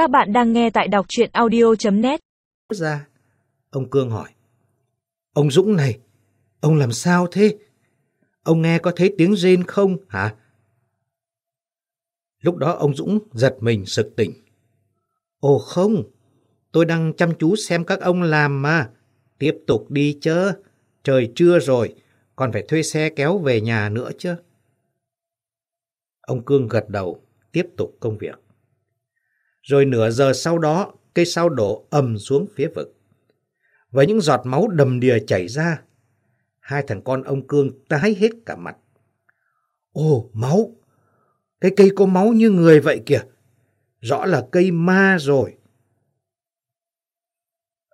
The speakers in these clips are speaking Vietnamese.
Các bạn đang nghe tại đọc chuyện audio.net ra. Ông Cương hỏi. Ông Dũng này, ông làm sao thế? Ông nghe có thấy tiếng rên không hả? Lúc đó ông Dũng giật mình sực tỉnh. Ồ không, tôi đang chăm chú xem các ông làm mà. Tiếp tục đi chứ, trời trưa rồi, còn phải thuê xe kéo về nhà nữa chứ. Ông Cương gật đầu, tiếp tục công việc. Rồi nửa giờ sau đó, cây sao đổ ầm xuống phía vực. Với những giọt máu đầm đìa chảy ra, hai thằng con ông Cương tái hết cả mặt. Ồ, máu! Cái cây có máu như người vậy kìa. Rõ là cây ma rồi.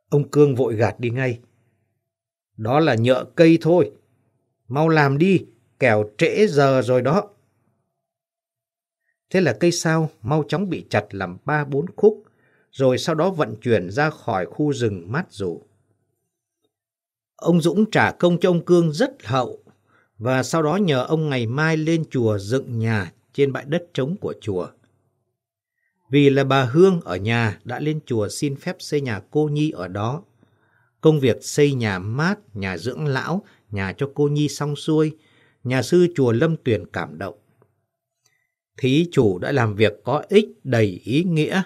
Ông Cương vội gạt đi ngay. Đó là nhựa cây thôi. Mau làm đi, kẻo trễ giờ rồi đó. Thế là cây sao mau chóng bị chặt làm ba bốn khúc, rồi sau đó vận chuyển ra khỏi khu rừng mát rủ. Ông Dũng trả công cho ông Cương rất hậu, và sau đó nhờ ông ngày mai lên chùa dựng nhà trên bãi đất trống của chùa. Vì là bà Hương ở nhà đã lên chùa xin phép xây nhà cô Nhi ở đó. Công việc xây nhà mát, nhà dưỡng lão, nhà cho cô Nhi xong xuôi, nhà sư chùa Lâm Tuyền cảm động. Thí chủ đã làm việc có ích đầy ý nghĩa.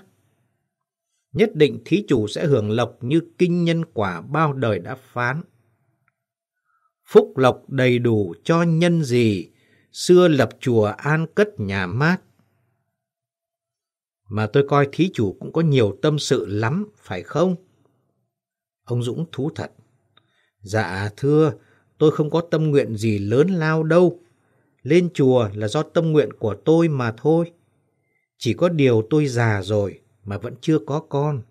Nhất định thí chủ sẽ hưởng lộc như kinh nhân quả bao đời đã phán. Phúc lộc đầy đủ cho nhân gì, xưa lập chùa an cất nhà mát. Mà tôi coi thí chủ cũng có nhiều tâm sự lắm, phải không? Ông Dũng thú thật. Dạ thưa, tôi không có tâm nguyện gì lớn lao đâu. Lên chùa là do tâm nguyện của tôi mà thôi. Chỉ có điều tôi già rồi mà vẫn chưa có con.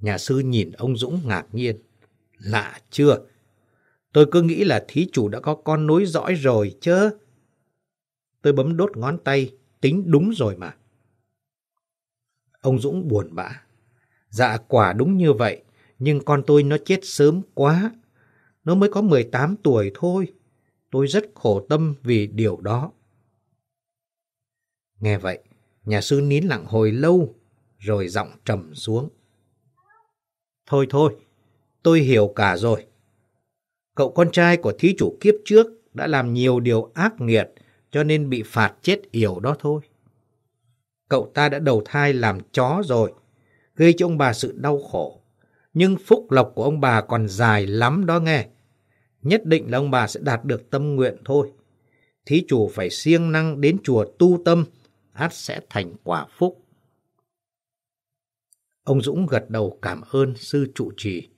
Nhà sư nhìn ông Dũng ngạc nhiên. Lạ chưa? Tôi cứ nghĩ là thí chủ đã có con nối dõi rồi chứ. Tôi bấm đốt ngón tay, tính đúng rồi mà. Ông Dũng buồn bã. Dạ quả đúng như vậy, nhưng con tôi nó chết sớm quá. Nó mới có 18 tuổi thôi. Tôi rất khổ tâm vì điều đó. Nghe vậy, nhà sư nín lặng hồi lâu, rồi giọng trầm xuống. Thôi thôi, tôi hiểu cả rồi. Cậu con trai của thí chủ kiếp trước đã làm nhiều điều ác nghiệt cho nên bị phạt chết yểu đó thôi. Cậu ta đã đầu thai làm chó rồi, gây cho ông bà sự đau khổ. Nhưng phúc lộc của ông bà còn dài lắm đó nghe. Nhất định là ông bà sẽ đạt được tâm nguyện thôi. Thí chủ phải siêng năng đến chùa tu tâm, át sẽ thành quả phúc. Ông Dũng gật đầu cảm ơn sư trụ trì.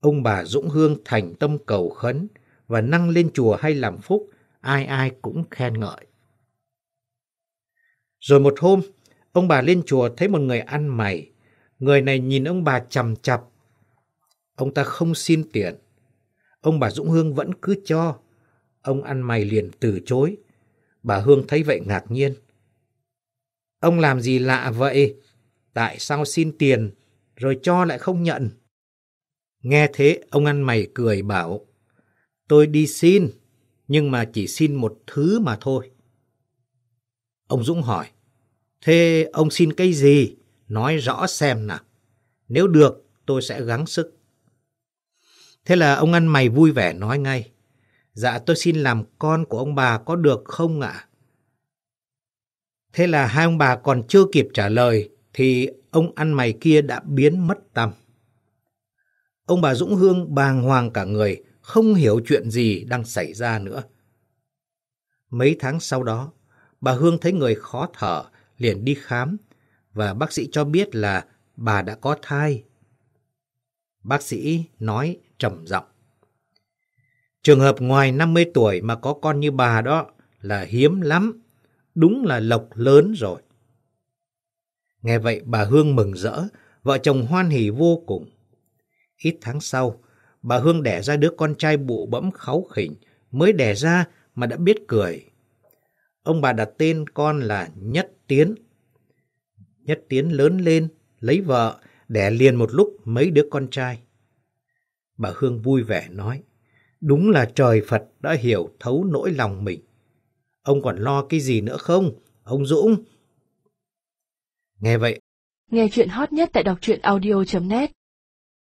Ông bà Dũng Hương thành tâm cầu khấn và năng lên chùa hay làm phúc, ai ai cũng khen ngợi. Rồi một hôm, ông bà lên chùa thấy một người ăn mày. Người này nhìn ông bà chầm chập. Ông ta không xin tiền. Ông bà Dũng Hương vẫn cứ cho. Ông ăn mày liền từ chối. Bà Hương thấy vậy ngạc nhiên. Ông làm gì lạ vậy? Tại sao xin tiền rồi cho lại không nhận? Nghe thế, ông ăn mày cười bảo, Tôi đi xin, nhưng mà chỉ xin một thứ mà thôi. Ông Dũng hỏi, Thế ông xin cái gì? Nói rõ xem nào. Nếu được, tôi sẽ gắng sức. Thế là ông ăn mày vui vẻ nói ngay Dạ tôi xin làm con của ông bà có được không ạ? Thế là hai ông bà còn chưa kịp trả lời thì ông ăn mày kia đã biến mất tâm. Ông bà Dũng Hương bàng hoàng cả người, không hiểu chuyện gì đang xảy ra nữa. Mấy tháng sau đó, bà Hương thấy người khó thở, liền đi khám, và bác sĩ cho biết là bà đã có thai. Bác sĩ nói trầm giọng. Trường hợp ngoài 50 tuổi mà có con như bà đó là hiếm lắm, đúng là lộc lớn rồi. Nghe vậy bà Hương mừng rỡ, vợ chồng hoan hỉ vô cùng. Ít tháng sau, bà Hương đẻ ra đứa con trai bụ bẫm kháu khỉnh, mới đẻ ra mà đã biết cười. Ông bà đặt tên con là Nhất Tiến. Nhất Tiến lớn lên, lấy vợ, đẻ liền một lúc mấy đứa con trai. Bà Hương vui vẻ nói, đúng là trời Phật đã hiểu thấu nỗi lòng mình. Ông còn lo cái gì nữa không? Ông Dũng! Nghe vậy, Nghe chuyện hot nhất tại đọc truyện audio.net